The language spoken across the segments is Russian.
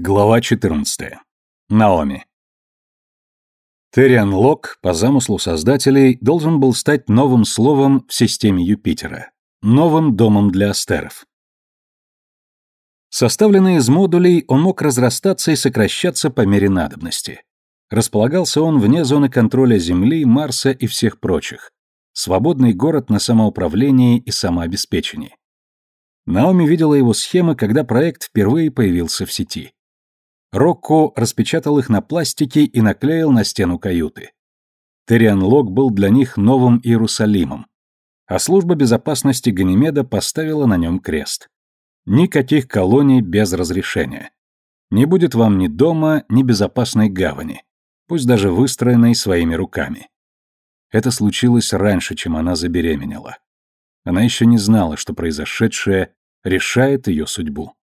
Глава 14. Наоми. Терриан Лок, по замыслу создателей, должен был стать новым словом в системе Юпитера, новым домом для астеров. Составленный из модулей, он мог разрастаться и сокращаться по мере надобности. Располагался он вне зоны контроля Земли, Марса и всех прочих. Свободный город на самоуправлении и самообеспечении. Наоми видела его схемы, когда проект впервые появился в сети. Рокко распечатал их на пластике и наклеил на стену каюты. Терриан Лок был для них новым Иерусалимом, а служба безопасности Ганимеда поставила на нем крест. Никаких колоний без разрешения. Не будет вам ни дома, ни безопасной гавани, пусть даже выстроенной своими руками. Это случилось раньше, чем она забеременела. Она еще не знала, что произошедшее решает ее судьбу.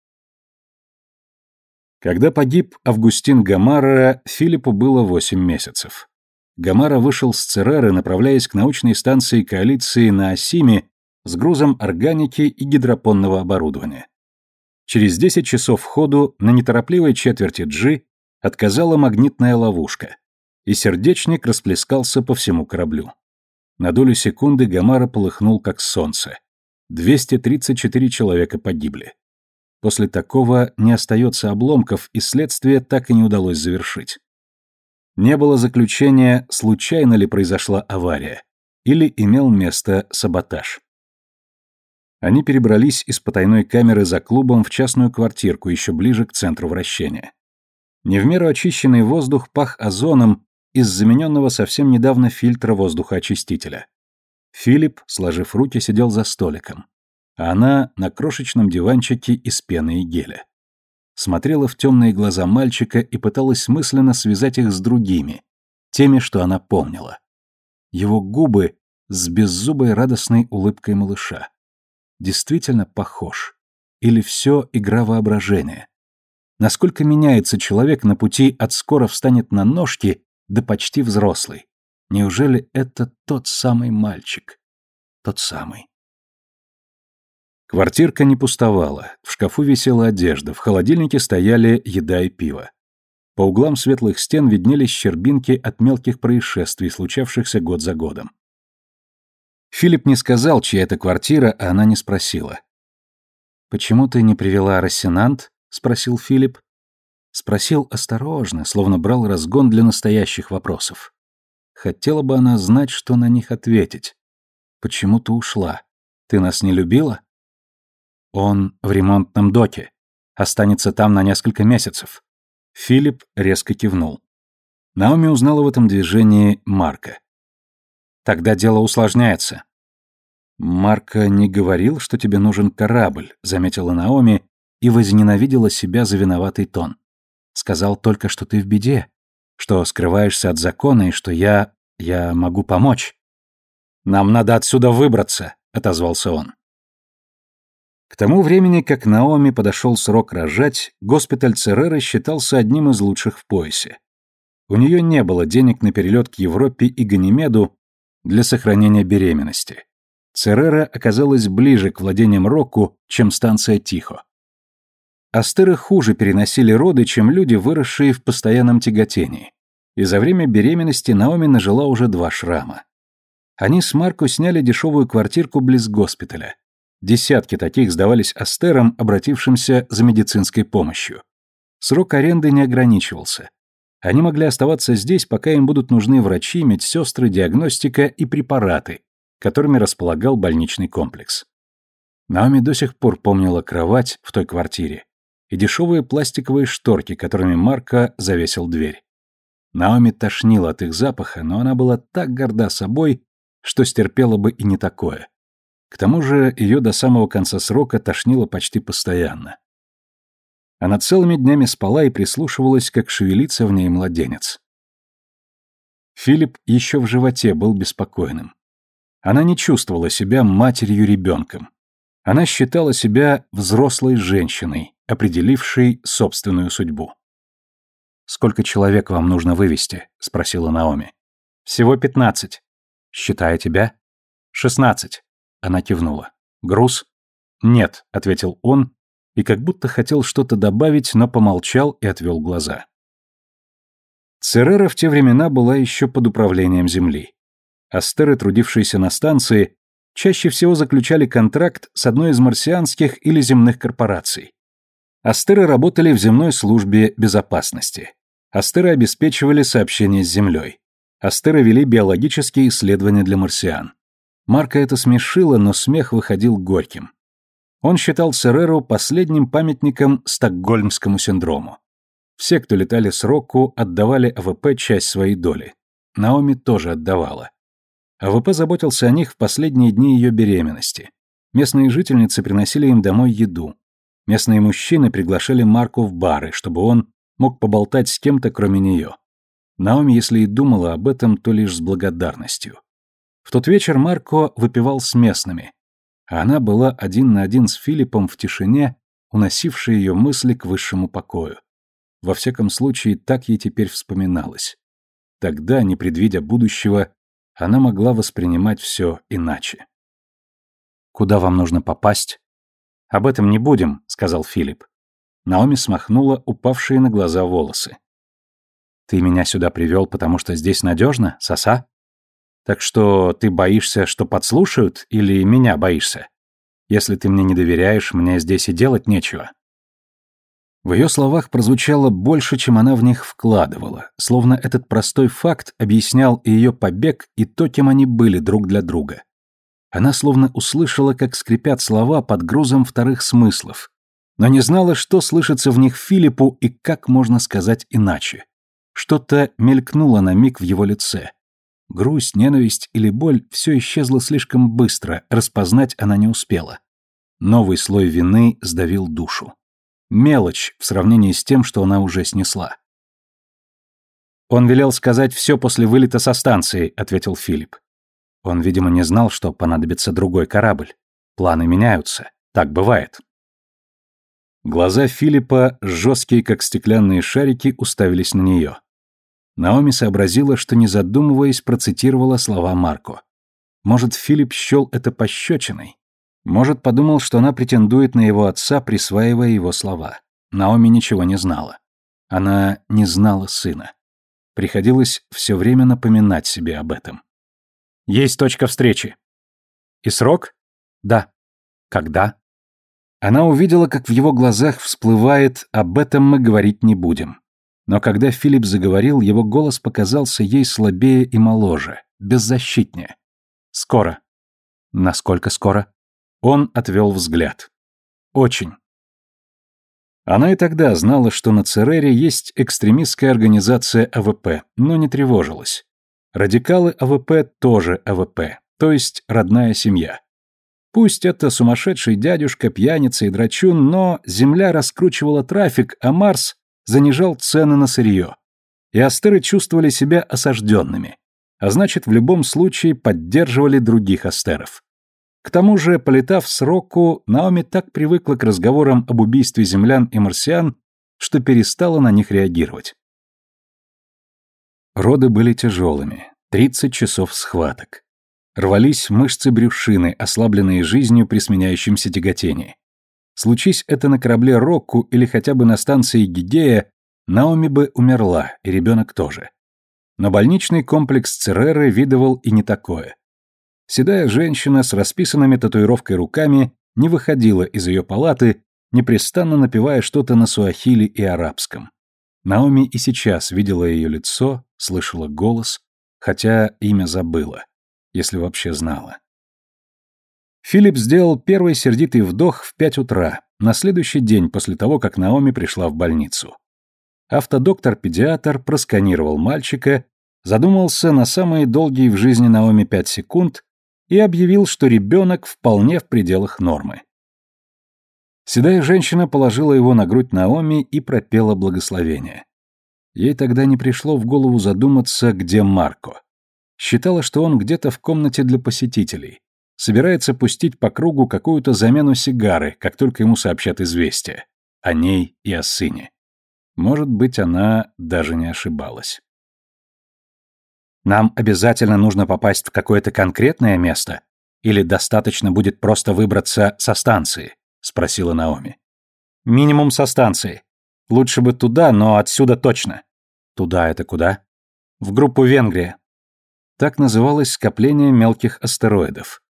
Когда погиб Августин Гамара, Филиппу было 8 месяцев. Гамара вышел с Цереры, направляясь к научной станции коалиции на Осиме с грузом органики и гидропонного оборудования. Через 10 часов ходу на неторопливой четверти G отказала магнитная ловушка, и сердечник расплескался по всему кораблю. На долю секунды Гамара полыхнул как солнце. 234 человека погибли. После такого не остается обломков, и следствие так и не удалось завершить. Не было заключения, случайно ли произошла авария, или имел место саботаж. Они перебрались из потайной камеры за клубом в частную квартирку, еще ближе к центру вращения. Не в меру очищенный воздух пах озоном из замененного совсем недавно фильтра воздухоочистителя. Филипп, сложив руки, сидел за столиком а она на крошечном диванчике из пены и геля. Смотрела в темные глаза мальчика и пыталась мысленно связать их с другими, теми, что она помнила. Его губы с беззубой радостной улыбкой малыша. Действительно похож. Или все игра воображения. Насколько меняется человек на пути от скоро встанет на ножки до почти взрослый. Неужели это тот самый мальчик? Тот самый. Квартирка не пустовала, в шкафу висела одежда, в холодильнике стояли еда и пиво. По углам светлых стен виднелись щербинки от мелких происшествий, случавшихся год за годом. Филипп не сказал, чья это квартира, а она не спросила. «Почему ты не привела Рассенант?» — спросил Филипп. Спросил осторожно, словно брал разгон для настоящих вопросов. Хотела бы она знать, что на них ответить. «Почему ты ушла? Ты нас не любила?» Он в ремонтном доке. Останется там на несколько месяцев. Филипп резко кивнул. Наоми узнала в этом движении Марка. Тогда дело усложняется. Марка не говорил, что тебе нужен корабль, заметила Наоми и возненавидела себя за виноватый тон. Сказал только, что ты в беде, что скрываешься от закона и что я... я могу помочь. Нам надо отсюда выбраться, отозвался он. К тому времени, как Наоми подошел срок рожать, госпиталь Цереры считался одним из лучших в поясе. У нее не было денег на перелет к Европе и Ганимеду для сохранения беременности. Церера оказалась ближе к владениям Рокку, чем станция Тихо. Астеры хуже переносили роды, чем люди, выросшие в постоянном тяготении. И за время беременности Наоми нажила уже два шрама. Они с Марко сняли дешевую квартирку близ госпиталя. Десятки таких сдавались астерам, обратившимся за медицинской помощью. Срок аренды не ограничивался. Они могли оставаться здесь, пока им будут нужны врачи, медсестры, диагностика и препараты, которыми располагал больничный комплекс. Наоми до сих пор помнила кровать в той квартире и дешевые пластиковые шторки, которыми Марко завесил дверь. Наоми тошнила от их запаха, но она была так горда собой, что стерпела бы и не такое. К тому же ее до самого конца срока тошнило почти постоянно. Она целыми днями спала и прислушивалась, как шевелится в ней младенец. Филипп еще в животе был беспокойным. Она не чувствовала себя матерью-ребенком. Она считала себя взрослой женщиной, определившей собственную судьбу. «Сколько человек вам нужно вывести?» — спросила Наоми. «Всего пятнадцать. Считая тебя?» «Шестнадцать. Она кивнула. «Груз?» «Нет», — ответил он, и как будто хотел что-то добавить, но помолчал и отвел глаза. Церера в те времена была еще под управлением земли. Астеры, трудившиеся на станции, чаще всего заключали контракт с одной из марсианских или земных корпораций. Астеры работали в земной службе безопасности. Астеры обеспечивали сообщения с Землей. Астеры вели биологические исследования для марсиан. Марко это смешило, но смех выходил горьким. Он считал Цереру последним памятником стокгольмскому синдрому. Все, кто летали с Рокку, отдавали АВП часть своей доли. Наоми тоже отдавала. АВП заботился о них в последние дни ее беременности. Местные жительницы приносили им домой еду. Местные мужчины приглашали Марко в бары, чтобы он мог поболтать с кем-то, кроме нее. Наоми, если и думала об этом, то лишь с благодарностью. В тот вечер Марко выпивал с местными, а она была один на один с Филиппом в тишине, уносившей ее мысли к высшему покою. Во всяком случае, так ей теперь вспоминалось. Тогда, не предвидя будущего, она могла воспринимать все иначе. «Куда вам нужно попасть?» «Об этом не будем», — сказал Филипп. Наоми смахнула упавшие на глаза волосы. «Ты меня сюда привел, потому что здесь надежно, соса? Так что ты боишься, что подслушают, или меня боишься? Если ты мне не доверяешь, мне здесь и делать нечего». В ее словах прозвучало больше, чем она в них вкладывала, словно этот простой факт объяснял и ее побег, и то, кем они были друг для друга. Она словно услышала, как скрипят слова под грузом вторых смыслов, но не знала, что слышится в них Филиппу и как можно сказать иначе. Что-то мелькнуло на миг в его лице. Грусть, ненависть или боль все исчезло слишком быстро, распознать она не успела. Новый слой вины сдавил душу. Мелочь в сравнении с тем, что она уже снесла. «Он велел сказать все после вылета со станции», — ответил Филипп. Он, видимо, не знал, что понадобится другой корабль. Планы меняются. Так бывает. Глаза Филиппа, жесткие как стеклянные шарики, уставились на нее. Наоми сообразила, что, не задумываясь, процитировала слова Марко. Может, Филипп счел это пощечиной? Может, подумал, что она претендует на его отца, присваивая его слова. Наоми ничего не знала. Она не знала сына. Приходилось все время напоминать себе об этом. Есть точка встречи. И срок? Да. Когда? Она увидела, как в его глазах всплывает «об этом мы говорить не будем». Но когда Филипп заговорил, его голос показался ей слабее и моложе, беззащитнее. «Скоро». «Насколько скоро?» Он отвел взгляд. Очень. Она и тогда знала, что на Церере есть экстремистская организация АВП, но не тревожилась. Радикалы АВП тоже АВП, то есть родная семья. Пусть это сумасшедший дядюшка, пьяница и драчун, но Земля раскручивала трафик, а Марс занижал цены на сырье. И астеры чувствовали себя осажденными, а значит, в любом случае поддерживали других астеров. К тому же, полетав с Рокку, Наоми так привыкла к разговорам об убийстве землян и марсиан, что перестала на них реагировать. Роды были тяжелыми, 30 часов схваток. Рвались мышцы брюшины, ослабленные жизнью при сменяющемся тяготении. Случись это на корабле Рокку или хотя бы на станции Гидея, Наоми бы умерла, и ребенок тоже. Но больничный комплекс Цереры видывал и не такое. Седая женщина с расписанными татуировкой руками не выходила из ее палаты, непрестанно напевая что-то на суахили и арабском. Наоми и сейчас видела ее лицо, слышала голос, хотя имя забыла, если вообще знала. Филипп сделал первый сердитый вдох в пять утра, на следующий день после того, как Наоми пришла в больницу. Автодоктор-педиатр просканировал мальчика, задумался на самые долгие в жизни Наоми пять секунд и объявил, что ребенок вполне в пределах нормы. Седая женщина положила его на грудь Наоми и пропела благословение. Ей тогда не пришло в голову задуматься, где Марко. Считала, что он где-то в комнате для посетителей. Собирается пустить по кругу какую-то замену сигары, как только ему сообщат известие. О ней и о сыне. Может быть, она даже не ошибалась. Нам обязательно нужно попасть в какое-то конкретное место? Или достаточно будет просто выбраться со станции?» — спросила Наоми. Минимум со станции. Лучше бы туда, но отсюда точно. Туда это куда? В группу Венгрия. Так называлось скопление мелких астероидов.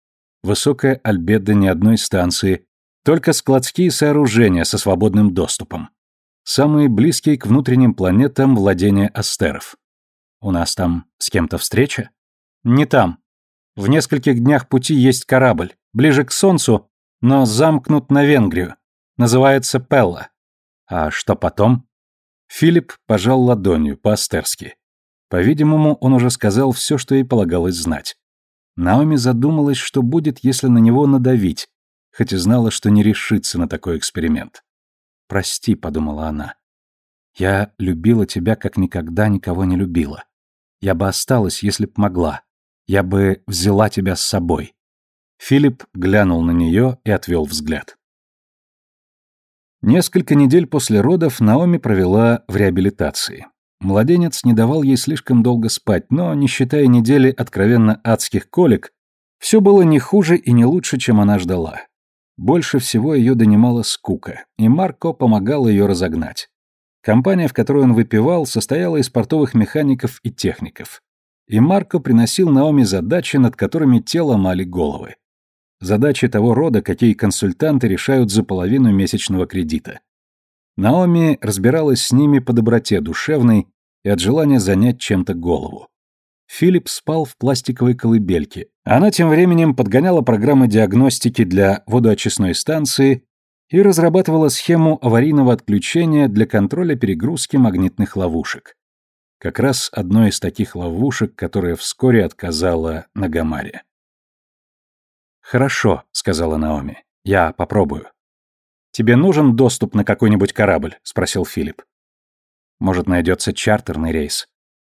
Высокая альбедо ни одной станции, только складские сооружения со свободным доступом. Самые близкие к внутренним планетам владения астеров. У нас там с кем-то встреча? Не там. В нескольких днях пути есть корабль, ближе к Солнцу, но замкнут на Венгрию. Называется Пелла. А что потом? Филипп пожал ладонью по-астерски. По-видимому, он уже сказал все, что ей полагалось знать. Наоми задумалась, что будет, если на него надавить, хоть и знала, что не решится на такой эксперимент. «Прости», — подумала она. «Я любила тебя, как никогда никого не любила. Я бы осталась, если б могла. Я бы взяла тебя с собой». Филипп глянул на нее и отвел взгляд. Несколько недель после родов Наоми провела в реабилитации. Младенец не давал ей слишком долго спать, но, не считая недели откровенно адских колик, все было не хуже и не лучше, чем она ждала. Больше всего ее донимала скука, и Марко помогал ее разогнать. Компания, в которой он выпивал, состояла из портовых механиков и техников. И Марко приносил Наоми задачи, над которыми те ломали головы. Задачи того рода, какие консультанты решают за половину месячного кредита. Наоми разбиралась с ними по доброте душевной и от желания занять чем-то голову. Филипп спал в пластиковой колыбельке. Она тем временем подгоняла программы диагностики для водоочистной станции и разрабатывала схему аварийного отключения для контроля перегрузки магнитных ловушек. Как раз одной из таких ловушек, которая вскоре отказала на Гамаре. «Хорошо», — сказала Наоми. «Я попробую». «Тебе нужен доступ на какой-нибудь корабль?» — спросил Филипп. «Может, найдется чартерный рейс.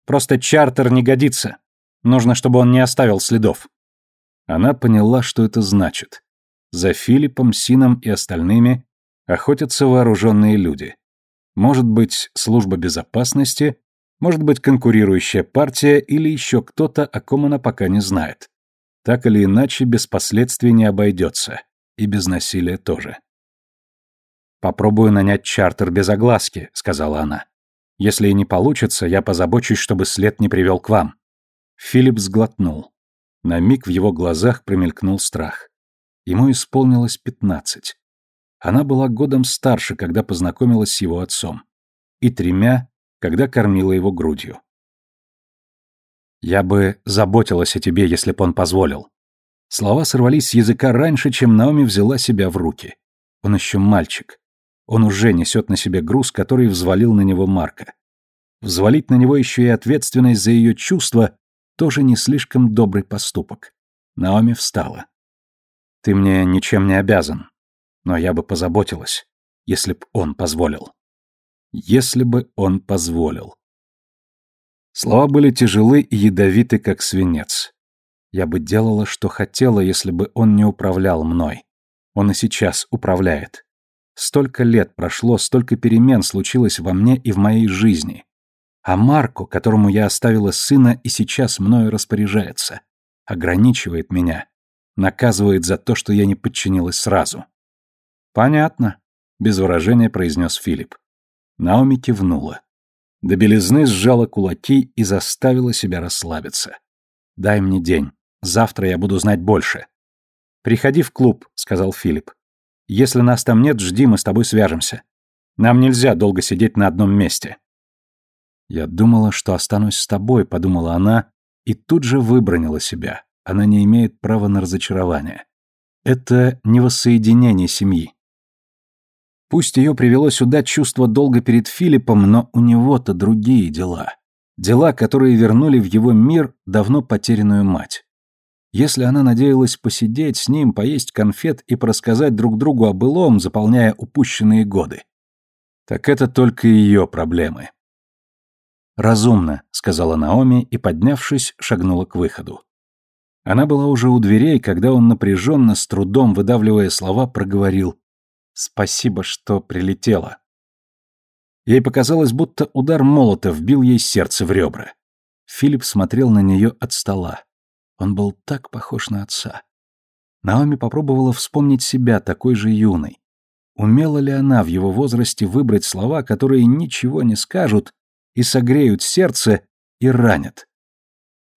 Просто чартер не годится. Нужно, чтобы он не оставил следов. Она поняла, что это значит. За Филиппом, Сином и остальными охотятся вооруженные люди. Может быть, служба безопасности, может быть, конкурирующая партия или еще кто-то, о ком она пока не знает. Так или иначе, без последствий не обойдется. И без насилия тоже. «Попробую нанять чартер без огласки», — сказала она. Если и не получится, я позабочусь, чтобы след не привел к вам». Филипп сглотнул. На миг в его глазах промелькнул страх. Ему исполнилось пятнадцать. Она была годом старше, когда познакомилась с его отцом. И тремя, когда кормила его грудью. «Я бы заботилась о тебе, если б он позволил». Слова сорвались с языка раньше, чем Наоми взяла себя в руки. Он еще мальчик. Он уже несет на себе груз, который взвалил на него Марка. Взвалить на него еще и ответственность за ее чувства тоже не слишком добрый поступок. Наоми встала. «Ты мне ничем не обязан, но я бы позаботилась, если б он позволил. Если бы он позволил». Слова были тяжелы и ядовиты, как свинец. Я бы делала, что хотела, если бы он не управлял мной. Он и сейчас управляет. Столько лет прошло, столько перемен случилось во мне и в моей жизни. А Марку, которому я оставила сына и сейчас мною распоряжается, ограничивает меня, наказывает за то, что я не подчинилась сразу. Понятно, без выражения произнес Филипп. Наоми кивнула. До белизны сжала кулаки и заставила себя расслабиться. Дай мне день. Завтра я буду знать больше. Приходи в клуб, сказал Филипп. Если нас там нет, жди, мы с тобой свяжемся. Нам нельзя долго сидеть на одном месте». «Я думала, что останусь с тобой», — подумала она, и тут же выбронила себя. Она не имеет права на разочарование. Это не воссоединение семьи. Пусть ее привело сюда чувство долга перед Филиппом, но у него-то другие дела. Дела, которые вернули в его мир давно потерянную мать. Если она надеялась посидеть с ним, поесть конфет и порассказать друг другу о былом, заполняя упущенные годы, так это только ее проблемы. «Разумно», — сказала Наоми и, поднявшись, шагнула к выходу. Она была уже у дверей, когда он напряженно, с трудом выдавливая слова, проговорил «Спасибо, что прилетела». Ей показалось, будто удар молота вбил ей сердце в ребра. Филипп смотрел на нее от стола. Он был так похож на отца. Наоми попробовала вспомнить себя такой же юной. Умела ли она в его возрасте выбрать слова, которые ничего не скажут и согреют сердце и ранят?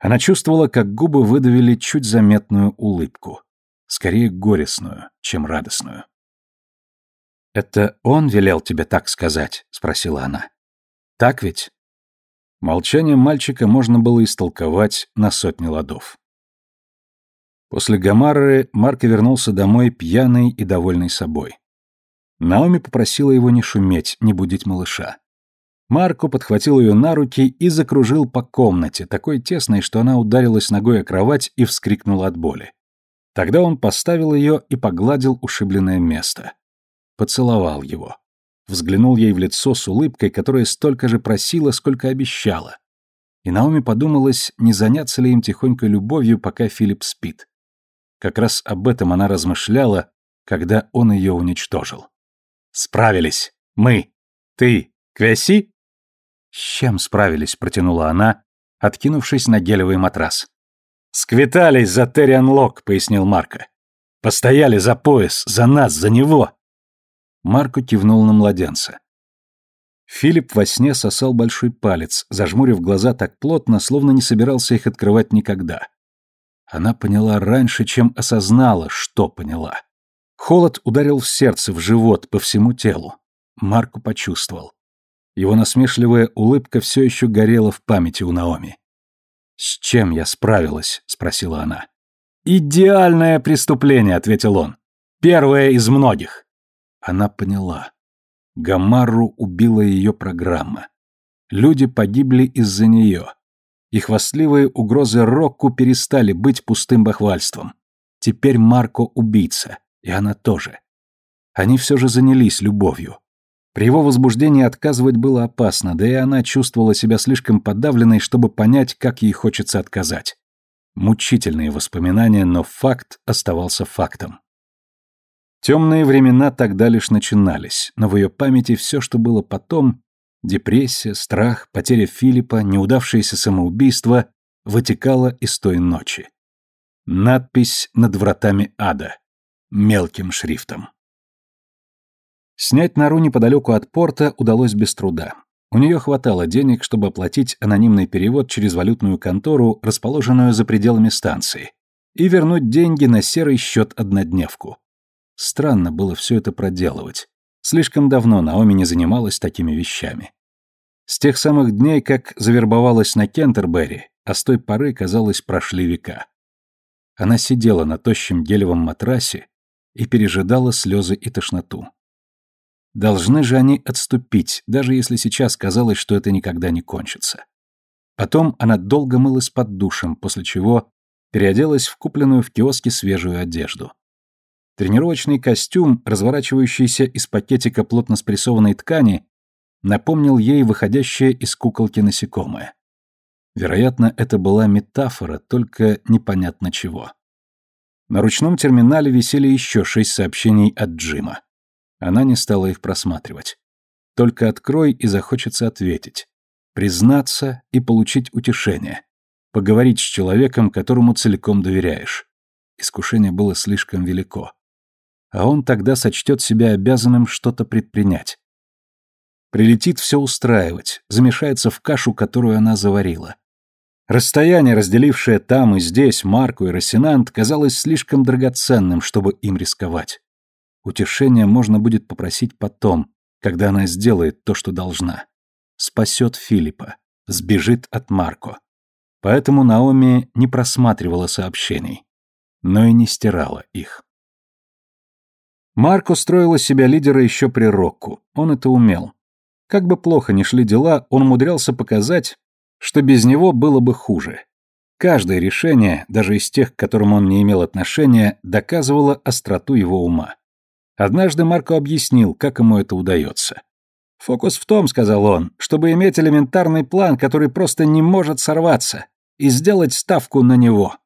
Она чувствовала, как губы выдавили чуть заметную улыбку, скорее горестную, чем радостную. «Это он велел тебе так сказать?» — спросила она. «Так ведь?» Молчание мальчика можно было истолковать на сотни ладов. После Гамары Марко вернулся домой пьяный и довольный собой. Наоми попросила его не шуметь, не будить малыша. Марко подхватил ее на руки и закружил по комнате, такой тесной, что она ударилась ногой о кровать и вскрикнула от боли. Тогда он поставил ее и погладил ушибленное место. Поцеловал его. Взглянул ей в лицо с улыбкой, которая столько же просила, сколько обещала. И Наоми подумалась, не заняться ли им тихонькой любовью, пока Филипп спит. Как раз об этом она размышляла, когда он ее уничтожил. Справились. Мы. Ты. Квяси? С чем справились, протянула она, откинувшись на гелевый матрас. Сквитались за Терриан Лок, пояснил Марко. Постояли за пояс, за нас, за него. Марко кивнул на младенца. Филипп во сне сосал большой палец, зажмурив глаза так плотно, словно не собирался их открывать никогда. Она поняла раньше, чем осознала, что поняла. Холод ударил в сердце, в живот, по всему телу. Марку почувствовал. Его насмешливая улыбка все еще горела в памяти у Наоми. «С чем я справилась?» — спросила она. «Идеальное преступление», — ответил он. «Первое из многих». Она поняла. Гамару убила ее программа. Люди погибли из-за нее. И хвастливые угрозы Рокку перестали быть пустым бахвальством. Теперь Марко убийца. И она тоже. Они все же занялись любовью. При его возбуждении отказывать было опасно, да и она чувствовала себя слишком подавленной, чтобы понять, как ей хочется отказать. Мучительные воспоминания, но факт оставался фактом. Темные времена тогда лишь начинались, но в ее памяти все, что было потом, депрессия, страх, потеря Филиппа, неудавшееся самоубийство, вытекало из той ночи. Надпись над вратами ада мелким шрифтом. Снять нору неподалеку от порта удалось без труда. У нее хватало денег, чтобы оплатить анонимный перевод через валютную контору, расположенную за пределами станции, и вернуть деньги на серый счет-однодневку. Странно было все это проделывать. Слишком давно Наоми не занималась такими вещами. С тех самых дней, как завербовалась на Кентербери, а с той поры, казалось, прошли века. Она сидела на тощем гелевом матрасе, и пережидала слезы и тошноту. Должны же они отступить, даже если сейчас казалось, что это никогда не кончится. Потом она долго мылась под душем, после чего переоделась в купленную в киоске свежую одежду. Тренировочный костюм, разворачивающийся из пакетика плотно спрессованной ткани, напомнил ей выходящее из куколки насекомое. Вероятно, это была метафора, только непонятно чего. На ручном терминале висели еще шесть сообщений от Джима. Она не стала их просматривать. Только открой и захочется ответить. Признаться и получить утешение. Поговорить с человеком, которому целиком доверяешь. Искушение было слишком велико. А он тогда сочтет себя обязанным что-то предпринять. Прилетит все устраивать, замешается в кашу, которую она заварила. Расстояние, разделившее там и здесь Марку и Рассенант, казалось слишком драгоценным, чтобы им рисковать. Утешение можно будет попросить потом, когда она сделает то, что должна. Спасет Филиппа, сбежит от Марко. Поэтому Наоми не просматривала сообщений, но и не стирала их. Марко строила себя лидера еще при Рокку, он это умел. Как бы плохо ни шли дела, он умудрялся показать, что без него было бы хуже. Каждое решение, даже из тех, к которым он не имел отношения, доказывало остроту его ума. Однажды Марко объяснил, как ему это удается. «Фокус в том, — сказал он, — чтобы иметь элементарный план, который просто не может сорваться, и сделать ставку на него.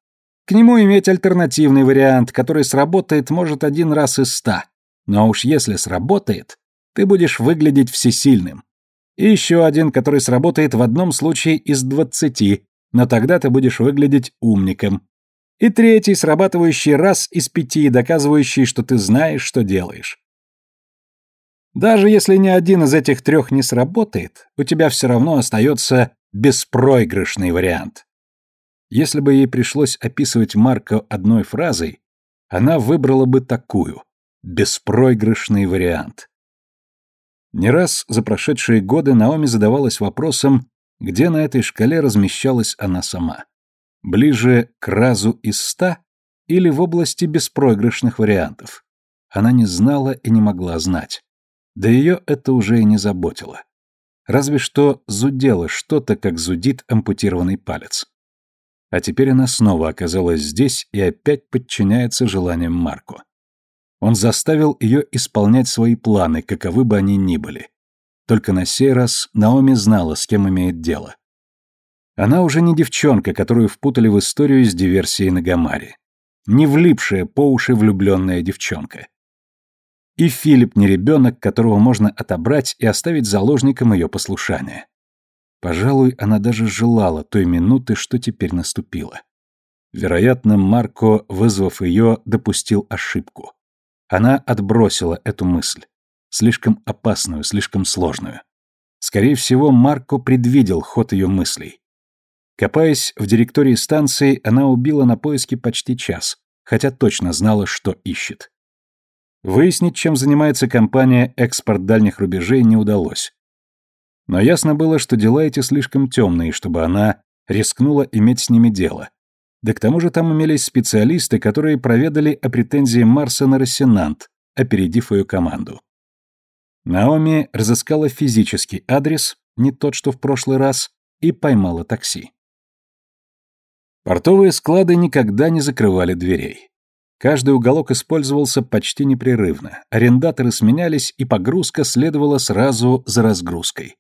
К нему иметь альтернативный вариант, который сработает, может, один раз из ста. Но уж если сработает, ты будешь выглядеть всесильным. И еще один, который сработает в одном случае из двадцати, но тогда ты будешь выглядеть умником. И третий, срабатывающий раз из пяти, доказывающий, что ты знаешь, что делаешь. Даже если ни один из этих трех не сработает, у тебя все равно остается беспроигрышный вариант. Если бы ей пришлось описывать Марко одной фразой, она выбрала бы такую – беспроигрышный вариант. Не раз за прошедшие годы Наоми задавалась вопросом, где на этой шкале размещалась она сама. Ближе к разу из ста или в области беспроигрышных вариантов? Она не знала и не могла знать. Да ее это уже и не заботило. Разве что зудело что-то, как зудит ампутированный палец. А теперь она снова оказалась здесь и опять подчиняется желаниям Марко. Он заставил ее исполнять свои планы, каковы бы они ни были. Только на сей раз Наоми знала, с кем имеет дело. Она уже не девчонка, которую впутали в историю с диверсией на Гамаре. Не влипшая по уши влюбленная девчонка. И Филипп не ребенок, которого можно отобрать и оставить заложником ее послушания. Пожалуй, она даже желала той минуты, что теперь наступила. Вероятно, Марко, вызвав ее, допустил ошибку. Она отбросила эту мысль. Слишком опасную, слишком сложную. Скорее всего, Марко предвидел ход ее мыслей. Копаясь в директории станции, она убила на поиски почти час, хотя точно знала, что ищет. Выяснить, чем занимается компания «Экспорт дальних рубежей» не удалось. Но ясно было, что дела эти слишком темные, чтобы она рискнула иметь с ними дело. Да к тому же там имелись специалисты, которые проведали о претензии Марса на Рассенант, опередив ее команду. Наоми разыскала физический адрес, не тот, что в прошлый раз, и поймала такси. Портовые склады никогда не закрывали дверей. Каждый уголок использовался почти непрерывно, арендаторы сменялись, и погрузка следовала сразу за разгрузкой.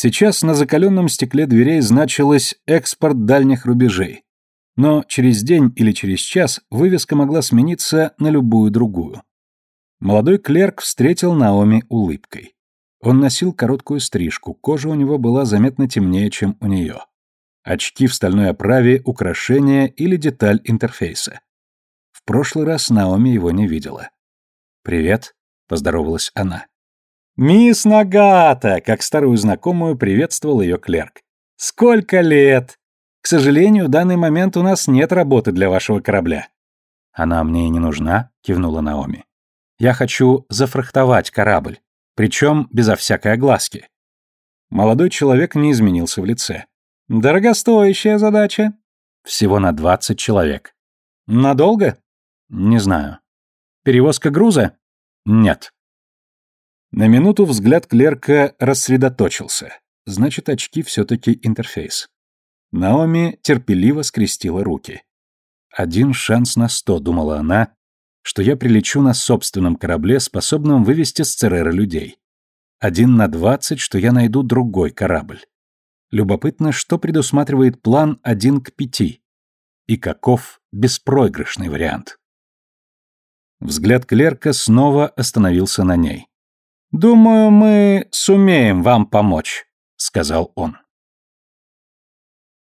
Сейчас на закаленном стекле дверей значилось «экспорт дальних рубежей», но через день или через час вывеска могла смениться на любую другую. Молодой клерк встретил Наоми улыбкой. Он носил короткую стрижку, кожа у него была заметно темнее, чем у нее. Очки в стальной оправе, украшение или деталь интерфейса прошлый раз Наоми его не видела. «Привет», — поздоровалась она. «Мисс Нагата!» — как старую знакомую приветствовал ее клерк. «Сколько лет! К сожалению, в данный момент у нас нет работы для вашего корабля». «Она мне и не нужна», — кивнула Наоми. «Я хочу зафрахтовать корабль, причем безо всякой огласки». Молодой человек не изменился в лице. «Дорогостоящая задача». «Всего на двадцать человек». «Надолго?» Не знаю. Перевозка груза? Нет. На минуту взгляд клерка рассредоточился. Значит, очки все-таки интерфейс. Наоми терпеливо скрестила руки. «Один шанс на сто», — думала она, что я прилечу на собственном корабле, способном вывести с Церера людей. Один на двадцать, что я найду другой корабль. Любопытно, что предусматривает план один к пяти. И каков беспроигрышный вариант. Взгляд клерка снова остановился на ней. «Думаю, мы сумеем вам помочь», — сказал он.